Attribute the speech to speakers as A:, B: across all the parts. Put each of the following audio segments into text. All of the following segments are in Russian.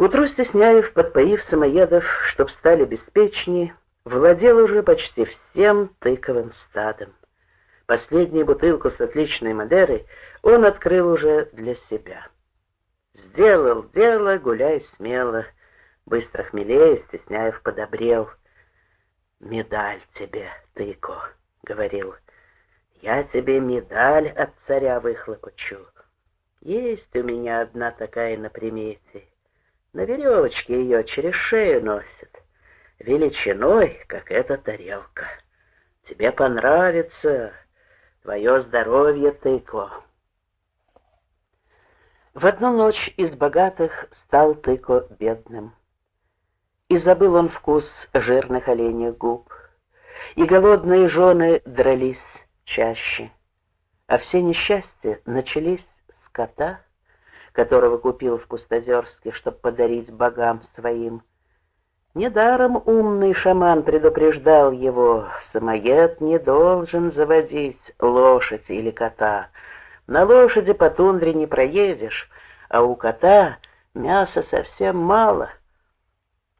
A: К утру Стесняев, подпоив самоедов, чтоб стали беспечнее, владел уже почти всем тыковым стадом. Последнюю бутылку с отличной Мадерой он открыл уже для себя. Сделал дело, гуляй смело. Быстро хмелее, Стесняев подобрел. «Медаль тебе, тыко», — говорил. «Я тебе медаль от царя выхлопочу. Есть у меня одна такая на примете. На веревочке ее через шею носят, величиной, как эта тарелка. Тебе понравится, твое здоровье, тыко». В одну ночь из богатых стал Тыко бедным. И забыл он вкус жирных оленьих губ, И голодные жены дрались чаще, А все несчастья начались с кота, Которого купил в Пустозерске, Чтоб подарить богам своим. Недаром умный шаман предупреждал его, Самоед не должен заводить лошадь или кота — на лошади по тундре не проедешь, а у кота мяса совсем мало.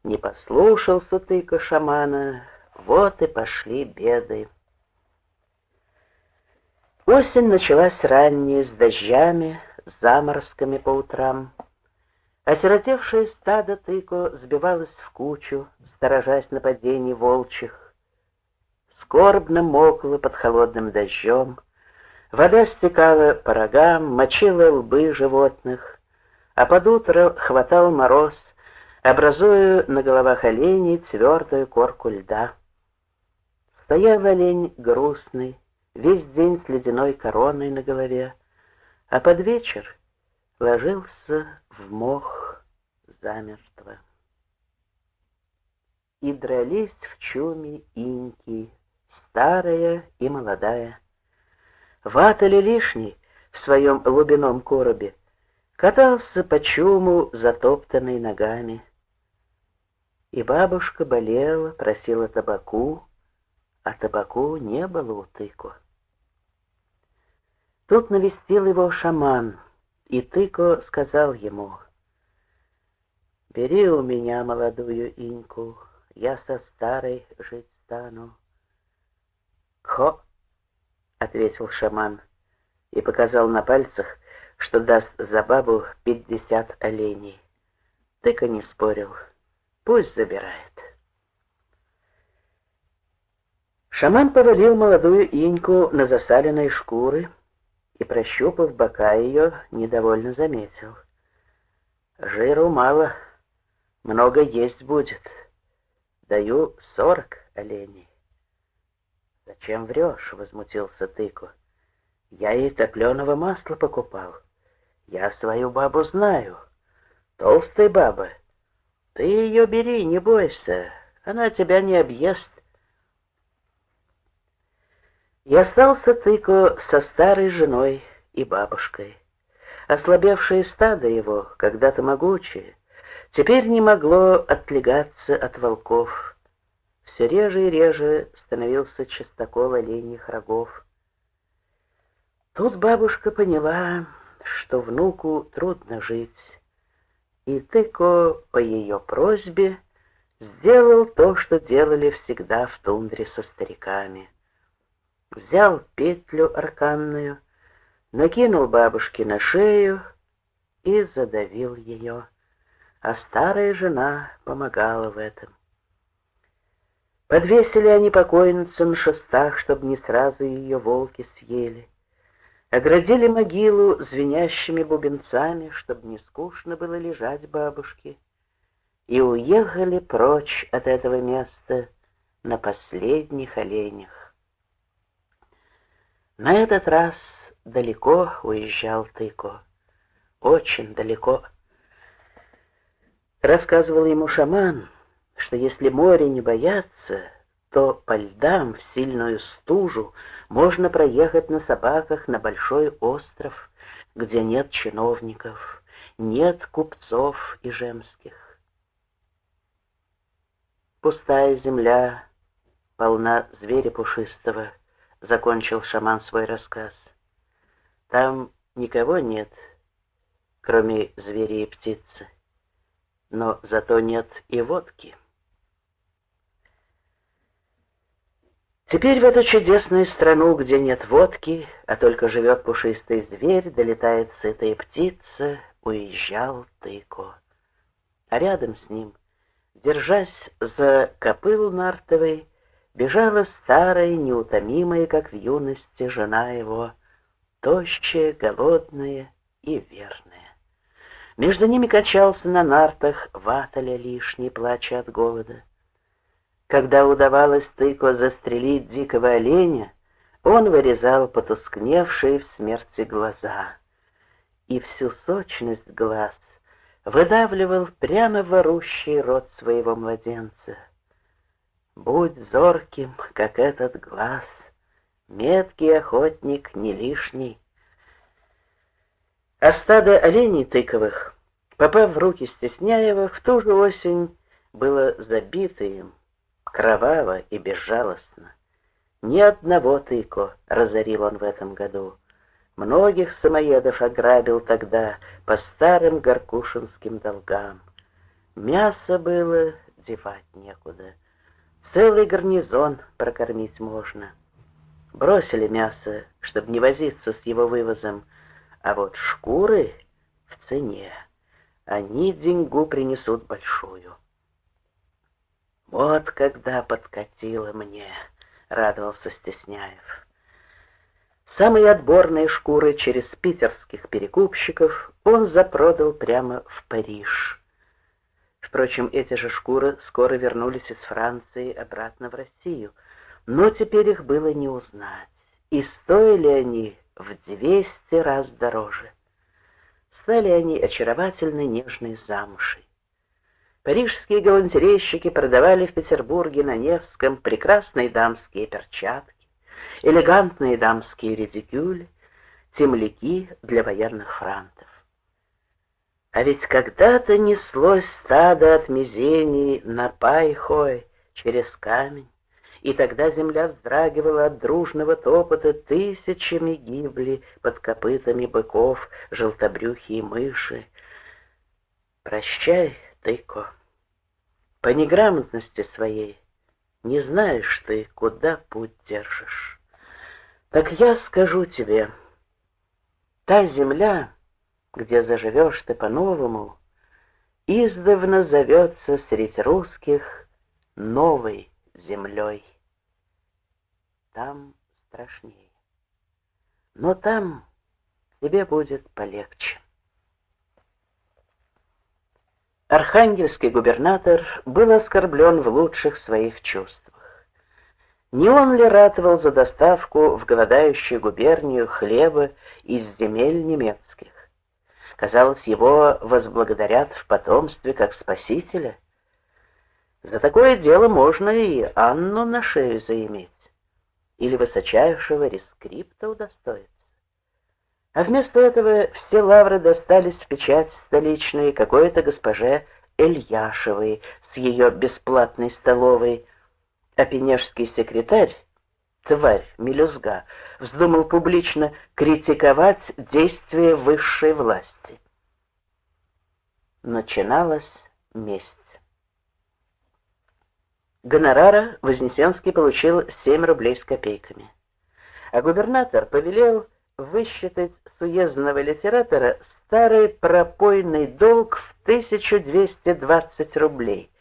A: Не послушался тыка шамана, вот и пошли беды. Осень началась ранняя, с дождями, заморозками по утрам. Осиротевшее стадо тыко сбивалось в кучу, сторожась нападений волчьих. Скорбно мокло под холодным дождем — Вода стекала по рогам, мочила лбы животных, а под утро хватал мороз, образуя на головах оленей твердую корку льда. Стоял олень грустный, весь день с ледяной короной на голове, а под вечер ложился в мох замертво. И дрались в чуме иньки, старая и молодая. Вата ли лишний в своем лубином коробе катался по чуму, затоптанный ногами. И бабушка болела, просила табаку, а табаку не было у тыку. Тут навестил его шаман, и тыко сказал ему, «Бери у меня молодую иньку, я со старой жить стану». «Кхо!» ответил шаман и показал на пальцах, что даст за бабу пятьдесят оленей. Тыка не спорил. Пусть забирает. Шаман повалил молодую иньку на засаленной шкуры и, прощупав бока ее, недовольно заметил. Жиру мало, много есть будет. Даю сорок оленей. «Зачем врешь?» — возмутился Тыко. «Я ей топленого масла покупал. Я свою бабу знаю. Толстая баба. Ты ее бери, не бойся. Она тебя не объест». И остался Тыко со старой женой и бабушкой. Ослабевшее стадо его, когда-то могучее, теперь не могло отлегаться от волков, все реже и реже становился частокол оленьих рогов. Тут бабушка поняла, что внуку трудно жить, и Тыко по ее просьбе сделал то, что делали всегда в тундре со стариками. Взял петлю арканную, накинул бабушке на шею и задавил ее, а старая жена помогала в этом. Подвесили они покойницу на шестах, чтобы не сразу ее волки съели. Оградили могилу звенящими бубенцами, чтобы не скучно было лежать бабушке. И уехали прочь от этого места на последних оленях. На этот раз далеко уезжал Тыко, очень далеко. Рассказывал ему шаман, что если море не бояться, то по льдам в сильную стужу можно проехать на собаках на большой остров, где нет чиновников, нет купцов и жемских. Пустая земля, полна зверя пушистого, закончил шаман свой рассказ. Там никого нет, кроме зверя и птицы. но зато нет и водки. Теперь в эту чудесную страну, где нет водки, а только живет пушистый зверь, долетает сытая птица, уезжал Тыко. А рядом с ним, держась за копыл нартовый, бежала старая, неутомимая, как в юности, жена его, тощая, голодная и верная. Между ними качался на нартах ваталя лишний, плача от голода. Когда удавалось тыко застрелить дикого оленя, он вырезал потускневшие в смерти глаза и всю сочность глаз выдавливал прямо в орущий рот своего младенца. Будь зорким, как этот глаз, меткий охотник не лишний. А стадо оленей тыковых, попав в руки Стесняева, в ту же осень было забито им, кроваво и безжалостно. Ни одного тыко разорил он в этом году. Многих самоедов ограбил тогда по старым горкушинским долгам. Мясо было девать некуда. Целый гарнизон прокормить можно. Бросили мясо, чтобы не возиться с его вывозом, а вот шкуры в цене. Они деньгу принесут большую. Вот когда подкатило мне, радовался Стесняев. Самые отборные шкуры через питерских перекупщиков он запродал прямо в Париж. Впрочем, эти же шкуры скоро вернулись из Франции обратно в Россию, но теперь их было не узнать, и стоили они в двести раз дороже. Стали они очаровательной нежной замушей. Парижские галантерейщики продавали в Петербурге на Невском прекрасные дамские перчатки, элегантные дамские редикюли, темляки для военных франтов. А ведь когда-то неслось стадо от мизений на Пайхой через камень, и тогда земля вздрагивала от дружного топота, тысячами гибли под копытами быков желтобрюхие мыши. Прощай, Тыко. По неграмотности своей не знаешь ты, куда путь держишь. Так я скажу тебе, та земля, где заживешь ты по-новому, издавна зовется средь русских новой землей. Там страшнее. Но там тебе будет полегче. Архангельский губернатор был оскорблен в лучших своих чувствах. Не он ли ратовал за доставку в голодающую губернию хлеба из земель немецких? Казалось, его возблагодарят в потомстве как спасителя. За такое дело можно и Анну на шею заиметь, или высочайшего рескрипта удостоиться. А вместо этого все лавры достались в печать столичной какой-то госпоже Эльяшевой с ее бесплатной столовой, а пенежский секретарь, тварь мелюзга, вздумал публично критиковать действия высшей власти. Начиналась месть. Гонорара Вознесенский получил 7 рублей с копейками, а губернатор повелел высчитать с уездного литератора старый пропойный долг в 1220 рублей,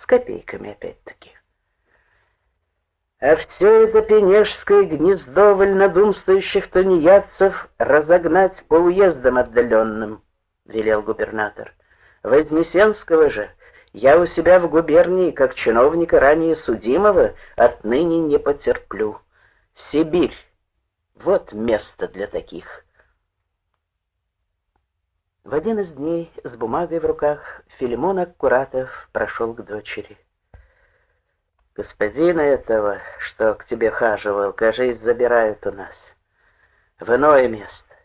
A: с копейками опять-таки. А все это пенежское гнездо вольнодумствующих тунеядцев разогнать по уездам отдаленным, — велел губернатор. Вознесенского же я у себя в губернии, как чиновника ранее судимого, отныне не потерплю. Сибирь вот место для таких. В один из дней с бумагой в руках Филимон Аккуратов прошел к дочери. «Господина этого, что к тебе хаживал, кажись, забирают у нас. В иное место,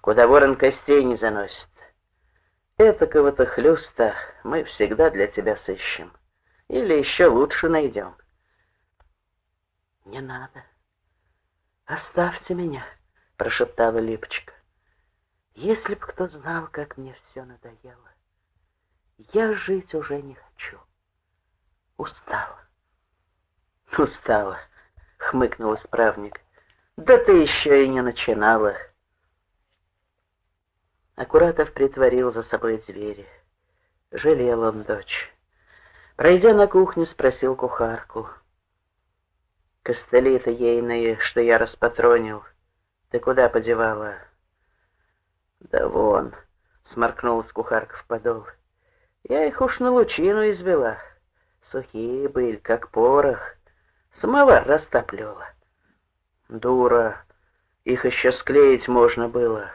A: куда ворон костей не заносит. Этакого-то хлюста мы всегда для тебя сыщем. Или еще лучше найдем». «Не надо», «Оставьте меня», — прошептала Липочка. «Если б кто знал, как мне все надоело. Я жить уже не хочу. Устала. Устала, хмыкнул исправник. Да ты еще и не начинала. Аккуратов притворил за собой двери. Жалел он дочь. Пройдя на кухню, спросил кухарку. «Костыли-то ейные, что я распатронил, ты куда подевала?» «Да вон», — сморкнулась кухарка в подол. «Я их уж на лучину избила. Сухие были, как порох. Самовар растапливала». «Дура, их еще склеить можно было».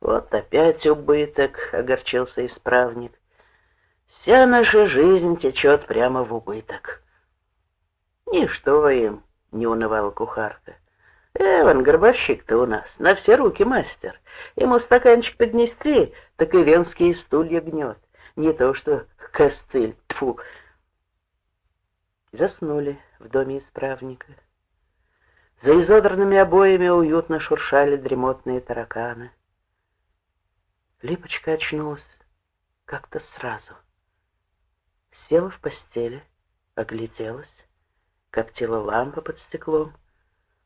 A: «Вот опять убыток», — огорчился исправник. «Вся наша жизнь течет прямо в убыток». «Ничто им», — не унывала кухарка. Эван, горбащик-то у нас, на все руки мастер. Ему стаканчик поднести, так и венские стулья гнет. Не то что костыль, тфу. Заснули в доме исправника. За изодранными обоями уютно шуршали дремотные тараканы. Липочка очнулась как-то сразу. Села в постели, огляделась, тело лампа под стеклом —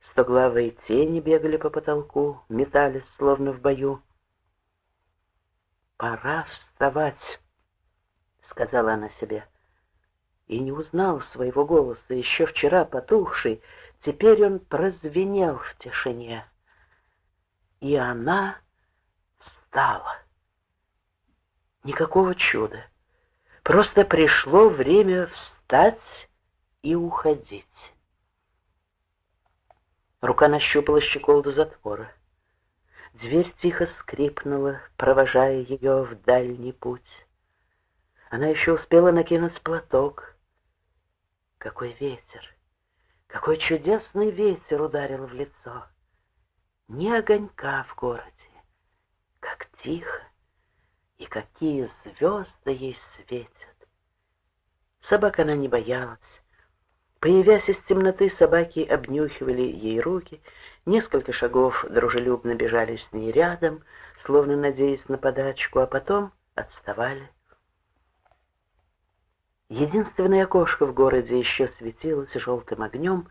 A: Стоглавые тени бегали по потолку, метались, словно в бою. «Пора вставать», — сказала она себе. И не узнал своего голоса, еще вчера потухший, теперь он прозвенел в тишине. И она встала. Никакого чуда. Просто пришло время встать и уходить. Рука нащупала щеколду затвора. Дверь тихо скрипнула, провожая ее в дальний путь. Она еще успела накинуть платок. Какой ветер! Какой чудесный ветер ударил в лицо! Ни огонька в городе, как тихо, и какие звезды ей светят! Собак она не боялась, Появясь из темноты, собаки обнюхивали ей руки, несколько шагов дружелюбно бежали с ней рядом, словно надеясь на подачку, а потом отставали. Единственное окошко в городе еще светилось желтым огнем,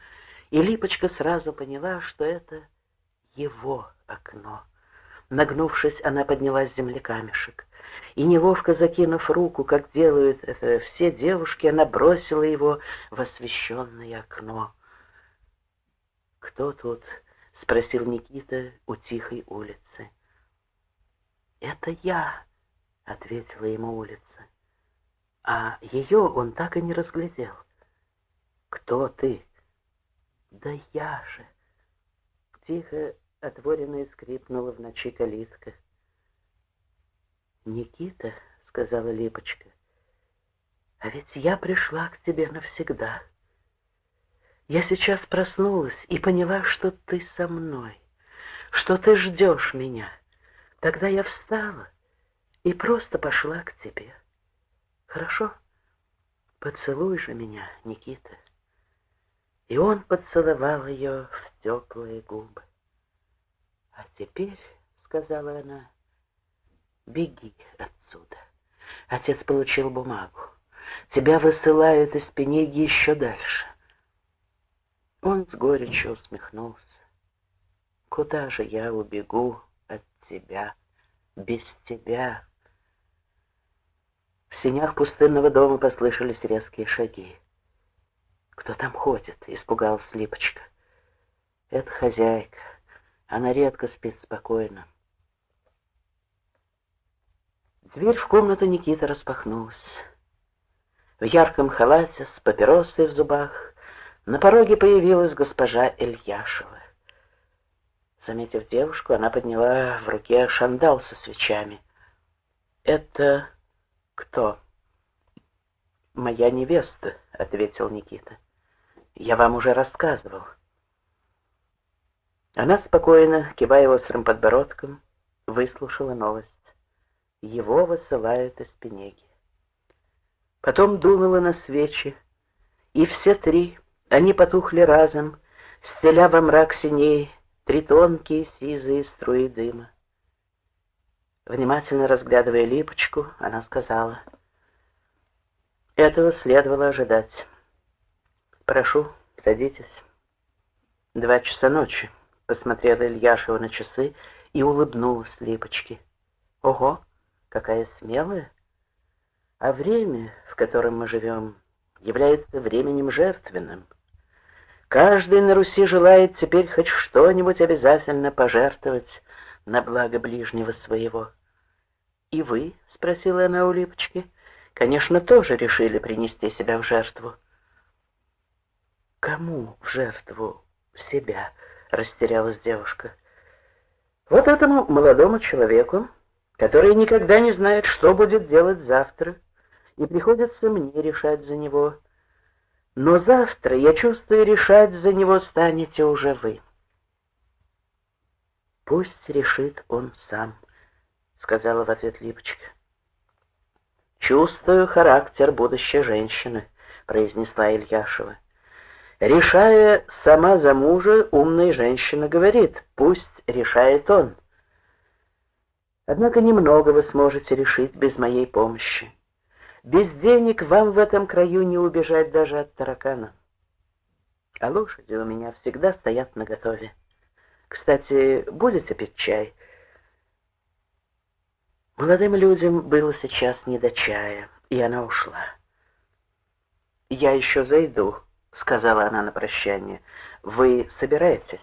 A: и Липочка сразу поняла, что это его окно. Нагнувшись, она подняла с земли камешек и, неловко закинув руку, как делают это все девушки, она бросила его в освещенное окно. «Кто тут?» — спросил Никита у тихой улицы. «Это я», — ответила ему улица. А ее он так и не разглядел. «Кто ты?» «Да я же!» Тихо отворенно скрипнула в ночи калитка. «Никита», — сказала Липочка, — «а ведь я пришла к тебе навсегда. Я сейчас проснулась и поняла, что ты со мной, что ты ждешь меня. Тогда я встала и просто пошла к тебе. Хорошо? Поцелуй же меня, Никита». И он поцеловал ее в теплые губы. «А теперь», — сказала она, — Беги отсюда. Отец получил бумагу. Тебя высылают из Пенеги еще дальше. Он с горечью усмехнулся. Куда же я убегу от тебя, без тебя? В синях пустынного дома послышались резкие шаги. «Кто там ходит?» — испугалась Липочка. «Это хозяйка. Она редко спит спокойно. Дверь в комнату Никиты распахнулась. В ярком халате с папиросой в зубах на пороге появилась госпожа Ильяшева. Заметив девушку, она подняла в руке шандал со свечами. «Это кто?» «Моя невеста», — ответил Никита. «Я вам уже рассказывал». Она спокойно, кивая острым подбородком, выслушала новость его высылают из Пенеги. Потом дунуло на свечи, и все три, они потухли разом, стеля во мрак синей три тонкие сизые струи дыма. Внимательно разглядывая липочку, она сказала, Этого следовало ожидать. Прошу, садитесь. Два часа ночи, посмотрела Ильяшева на часы и улыбнулась Липочке. Ого, какая смелая! А время, в котором мы живем, является временем жертвенным. Каждый на Руси желает теперь хоть что-нибудь обязательно пожертвовать на благо ближнего своего. «И вы?» — спросила она у Липочки. «Конечно, тоже решили принести себя в жертву». «Кому в жертву себя?» — растерялась девушка. «Вот этому молодому человеку, который никогда не знает, что будет делать завтра, и приходится мне решать за него. Но завтра, я чувствую, решать за него станете уже вы». «Пусть решит он сам», — сказала в ответ Липочка. «Чувствую характер будущей женщины», — произнесла Ильяшева. Решая сама за мужа, умная женщина говорит, пусть решает он. Однако немного вы сможете решить без моей помощи. Без денег вам в этом краю не убежать даже от таракана. А лошади у меня всегда стоят наготове. Кстати, будете пить чай? Молодым людям было сейчас не до чая, и она ушла. «Я еще зайду», — сказала она на прощание. «Вы собираетесь?»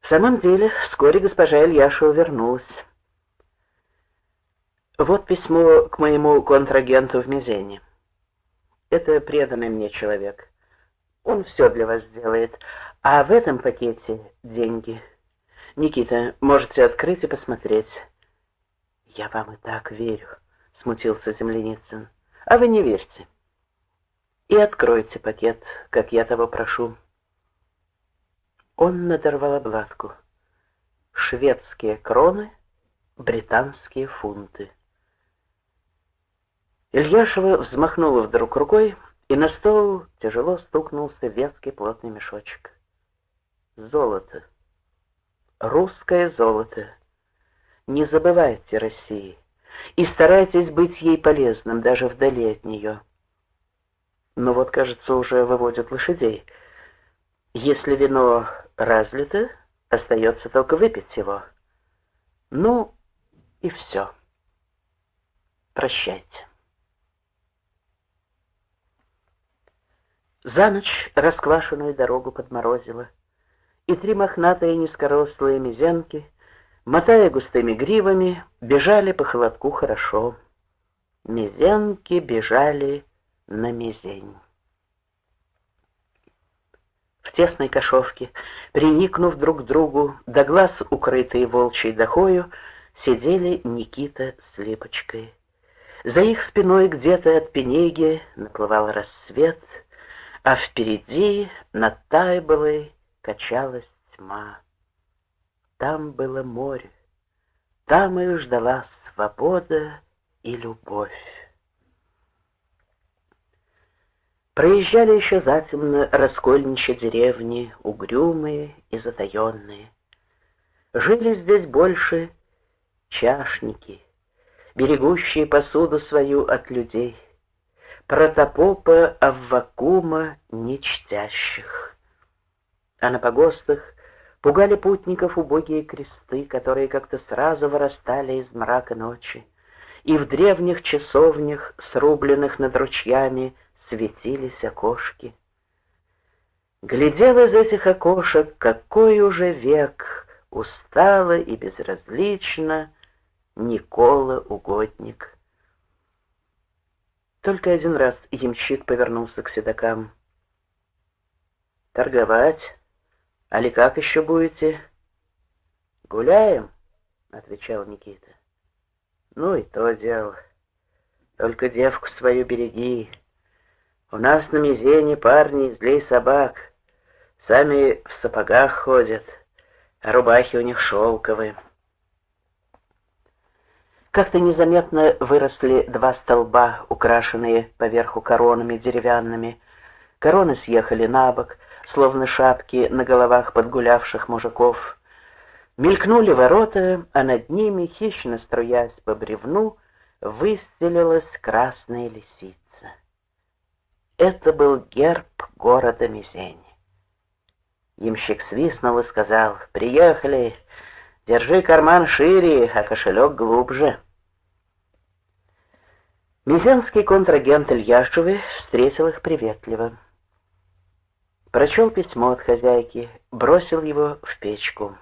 A: В самом деле, вскоре госпожа Ильяшева вернулась. «Вот письмо к моему контрагенту в Мизене. Это преданный мне человек. Он все для вас сделает. А в этом пакете деньги. Никита, можете открыть и посмотреть». «Я вам и так верю», — смутился Земляницын. «А вы не верьте и откройте пакет, как я того прошу». Он надорвал обладку. Шведские кроны, британские фунты. Ильяшева взмахнула вдруг рукой, и на стол тяжело стукнулся вязкий плотный мешочек. Золото. Русское золото. Не забывайте России и старайтесь быть ей полезным даже вдали от нее. Но вот, кажется, уже выводят лошадей. Если вино разлито, остается только выпить его. Ну, и все. Прощайте. За ночь расквашенную дорогу подморозило, и три мохнатые низкорослые мизенки, мотая густыми гривами, бежали по холодку хорошо. Мизенки бежали на мизень. В тесной кошовке, приникнув друг к другу, до глаз укрытые волчьей дохою, сидели Никита с Липочкой. За их спиной где-то от пенеги наплывал рассвет, а впереди над Тайболой качалась тьма. Там было море, там их ждала свобода и любовь. Проезжали еще затемно раскольничьи деревни, угрюмые и затаенные. Жили здесь больше чашники, берегущие посуду свою от людей, протопопа Аввакума нечтящих. А на погостах пугали путников убогие кресты, которые как-то сразу вырастали из мрака ночи, и в древних часовнях, срубленных над ручьями, светились окошки. Глядел из этих окошек, какой уже век, устало и безразлично, Никола Угодник. Только один раз ямщик повернулся к седокам. «Торговать? Али как еще будете?» «Гуляем?» — отвечал Никита. «Ну и то дело. Только девку свою береги, у нас на мизене парни злей собак. Сами в сапогах ходят, а рубахи у них шелковые. Как-то незаметно выросли два столба, украшенные поверху коронами деревянными. Короны съехали на бок, словно шапки на головах подгулявших мужиков. Мелькнули ворота, а над ними, хищно струясь по бревну, выстелилась красная лисица. это был герб города Мизень. Ямщик свистнул и сказал, «Приехали, держи карман шире, а кошелек глубже». Мизенский контрагент Ильяшевы встретил их приветливо. Прочел письмо от хозяйки, бросил его в печку.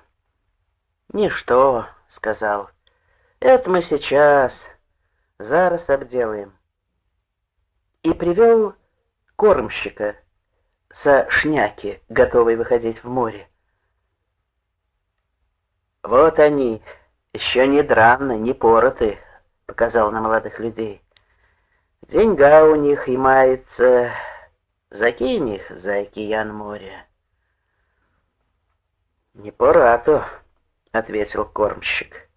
A: «Ничто», — сказал, — «это мы сейчас, зараз обделаем». И привел кормщика со шняки, готовый выходить в море. «Вот они, еще не дранны, не пороты», — показал на молодых людей. «Деньга у них и мается, закинь их за океан моря». «Не пора-то», — ответил кормщик.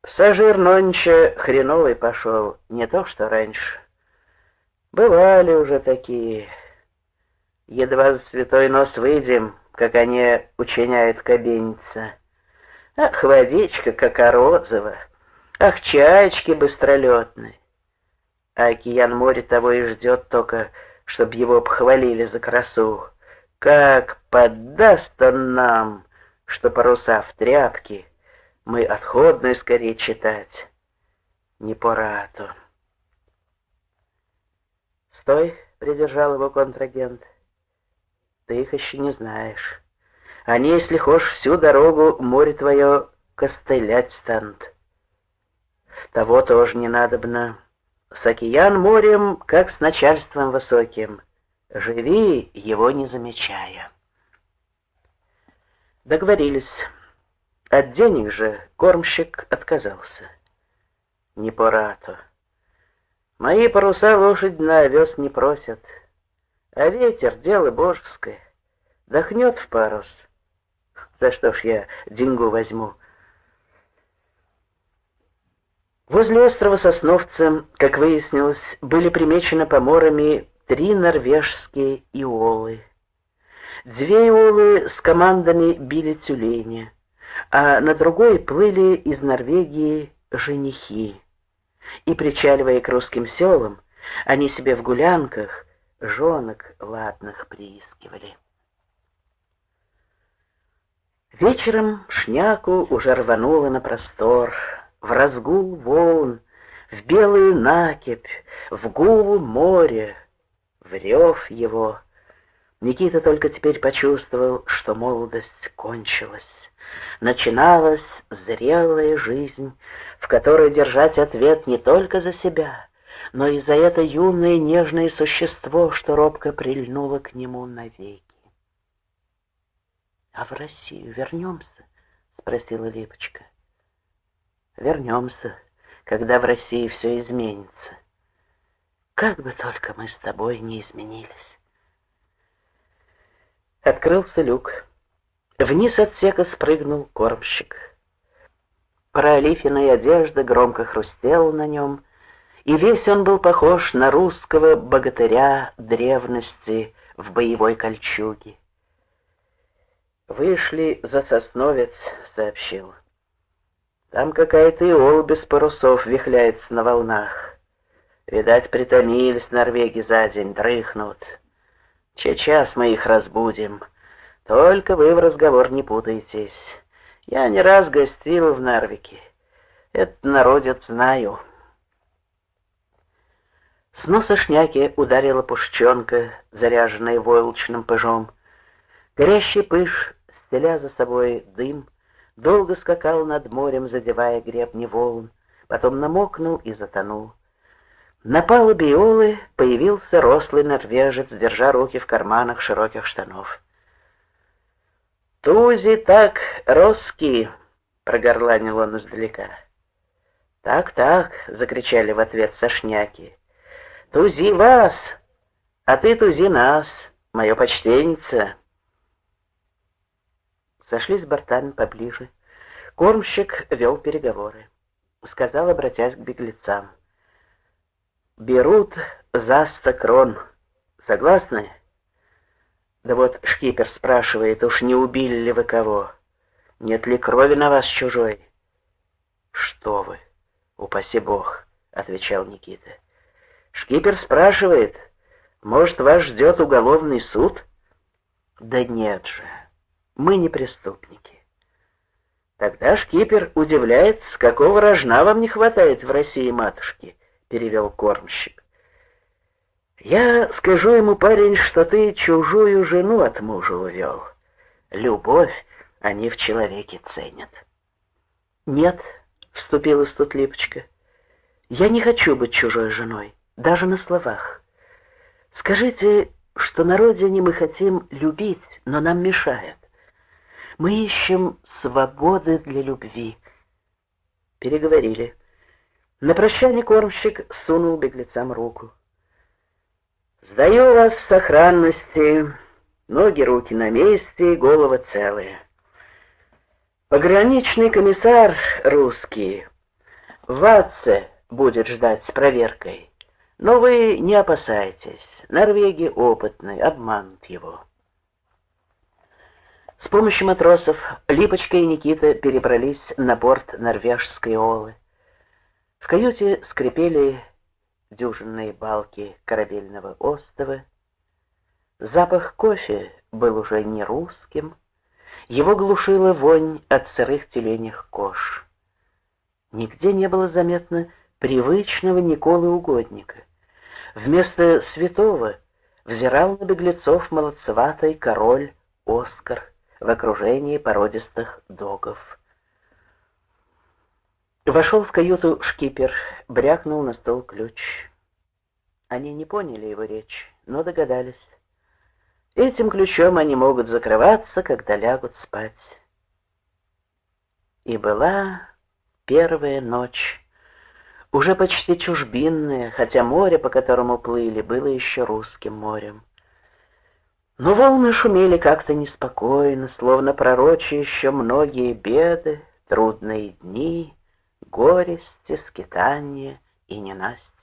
A: «Пассажир нонче хреновый пошел, не то что раньше. Бывали уже такие. Едва за святой нос выйдем, как они учиняют кабиниться. Ах, водичка, как розова, ах, чаечки быстролетные. А океан море того и ждет только, чтоб его похвалили за красу. Как поддаст он нам, что паруса в тряпке, мы отходную скорее читать. Не пора-то. «Стой!» — придержал его контрагент. «Ты их еще не знаешь. Они, если хочешь, всю дорогу море твое костылять станут. Того тоже не надобно. С океан морем, как с начальством высоким. Живи, его не замечая». Договорились. От денег же кормщик отказался. Не пора-то. Мои паруса лошадь на овес не просят, а ветер — дело божеское. Дохнет в парус. За что ж я деньгу возьму? Возле острова Сосновца, как выяснилось, были примечены поморами три норвежские иолы. Две иолы с командами били тюлени, а на другой плыли из Норвегии женихи и, причаливая к русским селам, они себе в гулянках жонок ладных приискивали. Вечером шняку уже рвануло на простор, в разгул волн, в белую накипь, в гул моря, в рев его. Никита только теперь почувствовал, что молодость кончилась. Начиналась зрелая жизнь, в которой держать ответ не только за себя, но и за это юное нежное существо, что робко прильнуло к нему навеки. «А в Россию вернемся?» — спросила Липочка. «Вернемся, когда в России все изменится. Как бы только мы с тобой не изменились». Открылся люк. Вниз отсека спрыгнул кормщик. Пролифиная одежда громко хрустела на нем, и весь он был похож на русского богатыря древности в боевой кольчуге. «Вышли за Сосновец», — сообщил. «Там какая-то иол без парусов вихляется на волнах. Видать, притомились норвеги за день, дрыхнут. Сейчас мы их разбудим». Только вы в разговор не путаетесь. Я не раз гостил в Нарвике. Этот народец знаю. С носа шняки ударила пушченка, заряженная войлочным пыжом. Горящий пыш, стеля за собой дым, долго скакал над морем, задевая гребни волн, потом намокнул и затонул. На палубе Иолы появился рослый норвежец, держа руки в карманах широких штанов. «Тузи так, русские!» — прогорланил он издалека. «Так-так!» — закричали в ответ сошняки. «Тузи вас, а ты тузи нас, мое почтенница!» Сошли с бортами поближе. Кормщик вел переговоры. Сказал, обратясь к беглецам. «Берут за сто крон. Согласны?» Да вот шкипер спрашивает, уж не убили ли вы кого? Нет ли крови на вас чужой? Что вы, упаси бог, отвечал Никита. Шкипер спрашивает, Может, вас ждет уголовный суд? Да нет же, мы не преступники. Тогда шкипер удивляется, с какого рожна вам не хватает в России матушки, перевел кормщик. Я скажу ему, парень, что ты чужую жену от мужа увел. Любовь они в человеке ценят. Нет, вступилась тут Липочка, я не хочу быть чужой женой, даже на словах. Скажите, что на родине мы хотим любить, но нам мешает. Мы ищем свободы для любви. Переговорили. На прощание кормщик сунул беглецам руку. Сдаю вас в сохранности, ноги, руки на месте, голова целая. Пограничный комиссар русский в Атце будет ждать с проверкой. Но вы не опасайтесь, Норвегия опытный, обманут его. С помощью матросов Липочка и Никита перебрались на борт норвежской Олы. В каюте скрипели дюжинные балки корабельного остова. Запах кофе был уже не русским, его глушила вонь от сырых теленьих кож. Нигде не было заметно привычного Николы Угодника. Вместо святого взирал на беглецов молодцеватый король Оскар в окружении породистых догов. Вошел в каюту шкипер, брякнул на стол ключ. Они не поняли его речь, но догадались. Этим ключом они могут закрываться, когда лягут спать. И была первая ночь, уже почти чужбинная, хотя море, по которому плыли, было еще русским морем. Но волны шумели как-то неспокойно, словно пророчи еще многие беды, трудные дни, горести, скитания и ненастья.